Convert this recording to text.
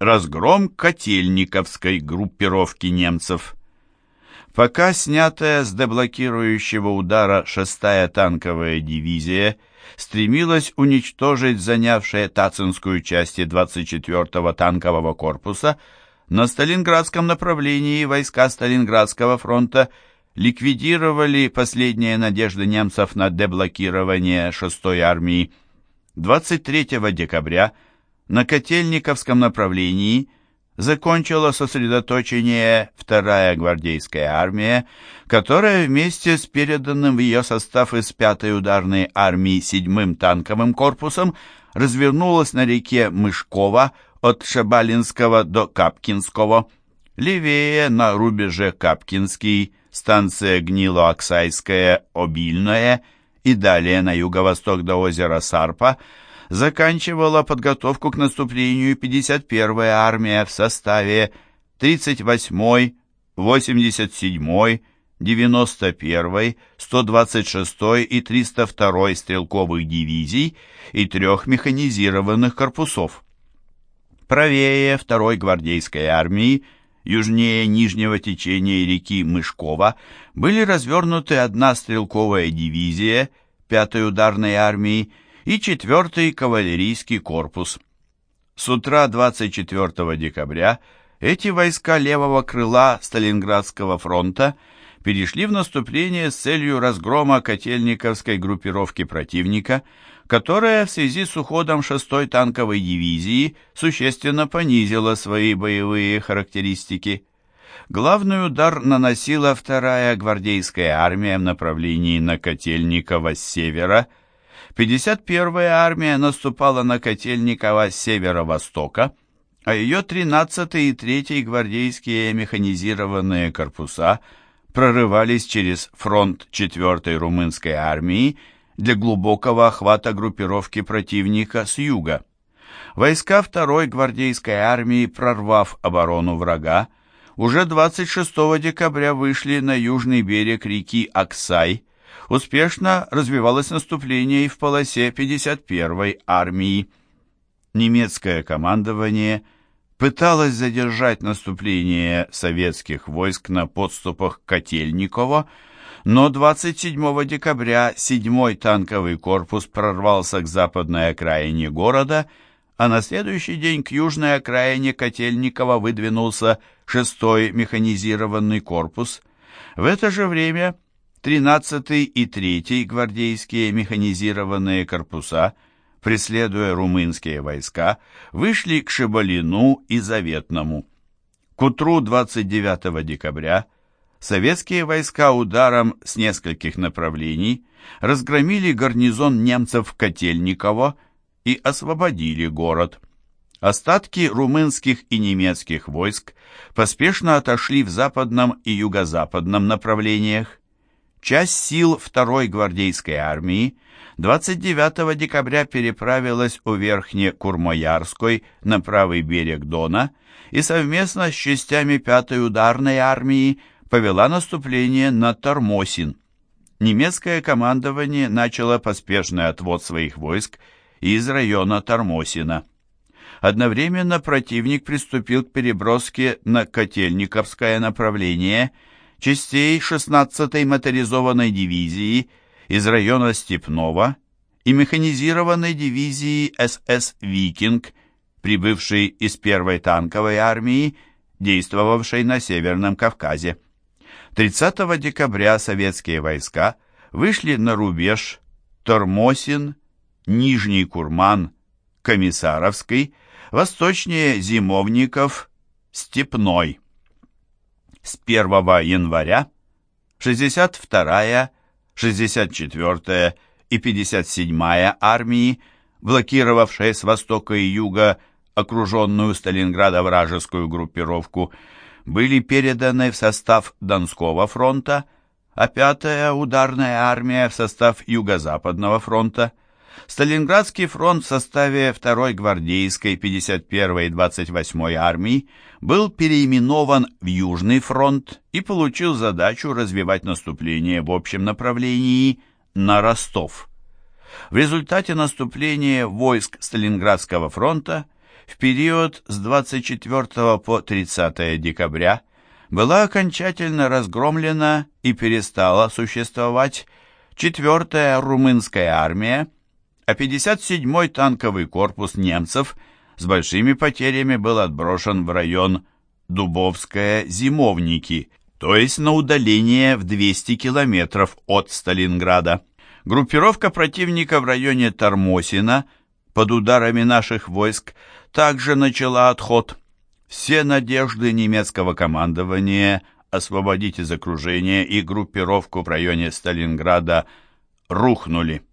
Разгром Котельниковской группировки немцев. Пока снятая с деблокирующего удара 6-я танковая дивизия стремилась уничтожить занявшие Тацинскую части 24-го танкового корпуса, на Сталинградском направлении войска Сталинградского фронта ликвидировали последние надежды немцев на деблокирование 6-й армии. 23 декабря на Котельниковском направлении закончила сосредоточение вторая гвардейская армия, которая вместе с переданным в ее состав из 5-й ударной армии 7-м танковым корпусом развернулась на реке Мышкова от Шабалинского до Капкинского, левее на рубеже Капкинский, станция Гнило-Оксайская, Обильная и далее на юго-восток до озера Сарпа, заканчивала подготовку к наступлению 51-я армия в составе 38-й, 87-й, 91-й, 126-й и 302-й стрелковых дивизий и трех механизированных корпусов. Правее 2-й гвардейской армии, южнее нижнего течения реки Мышкова, были развернуты одна стрелковая дивизия 5-й ударной армии и 4-й кавалерийский корпус. С утра 24 декабря эти войска левого крыла Сталинградского фронта перешли в наступление с целью разгрома Котельниковской группировки противника, которая в связи с уходом 6-й танковой дивизии существенно понизила свои боевые характеристики. Главный удар наносила вторая гвардейская армия в направлении на Котельниково с севера – 51-я армия наступала на Котельниково с северо-востока, а ее 13-й и 3-й гвардейские механизированные корпуса прорывались через фронт 4-й румынской армии для глубокого охвата группировки противника с юга. Войска 2-й гвардейской армии, прорвав оборону врага, уже 26 декабря вышли на южный берег реки Аксай, успешно развивалось наступление и в полосе 51-й армии. Немецкое командование пыталось задержать наступление советских войск на подступах к Котельниково, но 27 декабря 7-й танковый корпус прорвался к западной окраине города, а на следующий день к южной окраине Котельникова выдвинулся 6-й механизированный корпус. В это же время 13-й и 3-й гвардейские механизированные корпуса, преследуя румынские войска, вышли к Шибалину и Заветному. К утру 29 декабря советские войска ударом с нескольких направлений разгромили гарнизон немцев в Котельниково и освободили город. Остатки румынских и немецких войск поспешно отошли в западном и юго-западном направлениях. Часть сил второй гвардейской армии 29 декабря переправилась у Верхне-Курмоярской на правый берег Дона и совместно с частями 5-й ударной армии повела наступление на Тормосин. Немецкое командование начало поспешный отвод своих войск из района Тормосина. Одновременно противник приступил к переброске на Котельниковское направление – частей 16-й моторизованной дивизии из района Степного и механизированной дивизии СС «Викинг», прибывшей из первой танковой армии, действовавшей на Северном Кавказе. 30 декабря советские войска вышли на рубеж Тормосин, Нижний Курман, Комиссаровский, восточнее Зимовников, Степной с 1 января 62-я, 64-я и 57-я армии, блокировавшие с востока и юга окруженную Сталинграда вражескую группировку, были переданы в состав Донского фронта, а 5-я ударная армия в состав Юго-Западного фронта – Сталинградский фронт в составе 2-й гвардейской, 51-й и 28-й армии был переименован в Южный фронт и получил задачу развивать наступление в общем направлении на Ростов. В результате наступления войск Сталинградского фронта в период с 24 по 30 декабря была окончательно разгромлена и перестала существовать 4-я румынская армия, а 57-й танковый корпус немцев с большими потерями был отброшен в район Дубовская-Зимовники, то есть на удаление в 200 километров от Сталинграда. Группировка противника в районе Тормосина под ударами наших войск также начала отход. Все надежды немецкого командования освободить из окружения и группировку в районе Сталинграда рухнули.